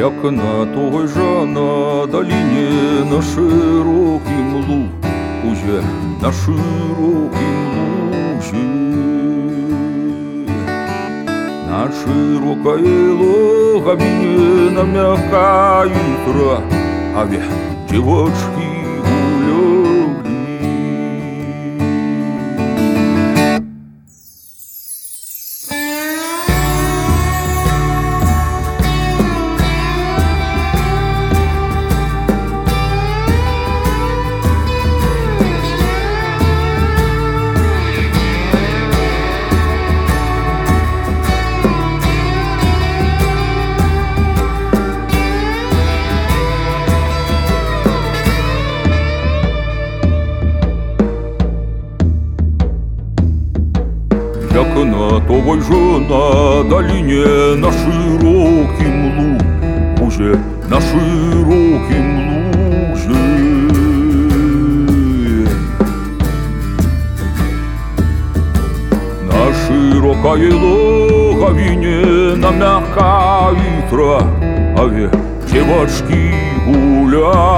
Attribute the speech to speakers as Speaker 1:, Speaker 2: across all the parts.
Speaker 1: як на той же на долине на широким луге, на широким луге. На широкой логовине, на мягкой траве девочки На той же на долине, на широким луге, на широким луге. На широкой логовине, на мягкой траве девочки гуляли.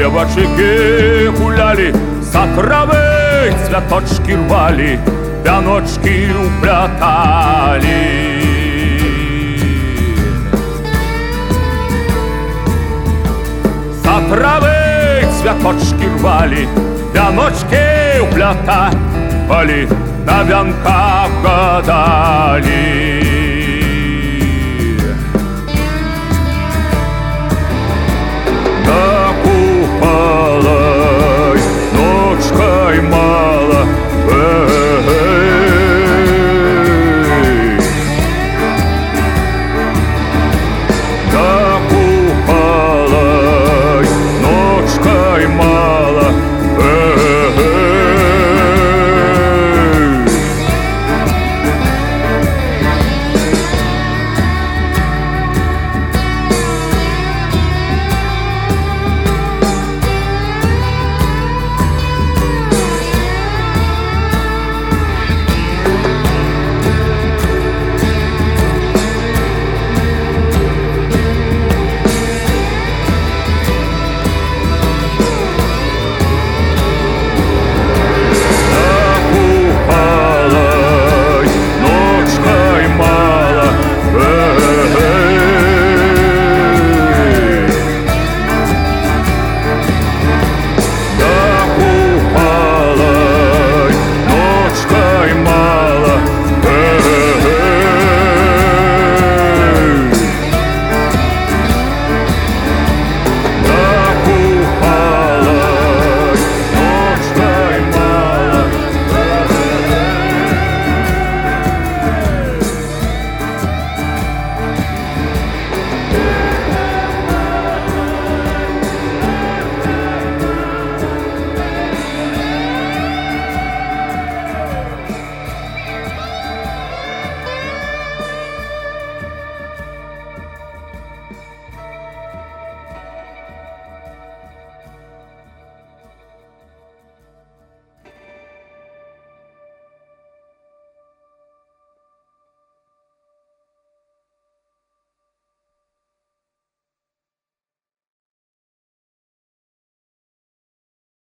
Speaker 1: Девочки гуляли, за травы цветочки рвали, вяночки уплетали. За травы цветочки рвали, вяночки уплетали, на вянках гадали.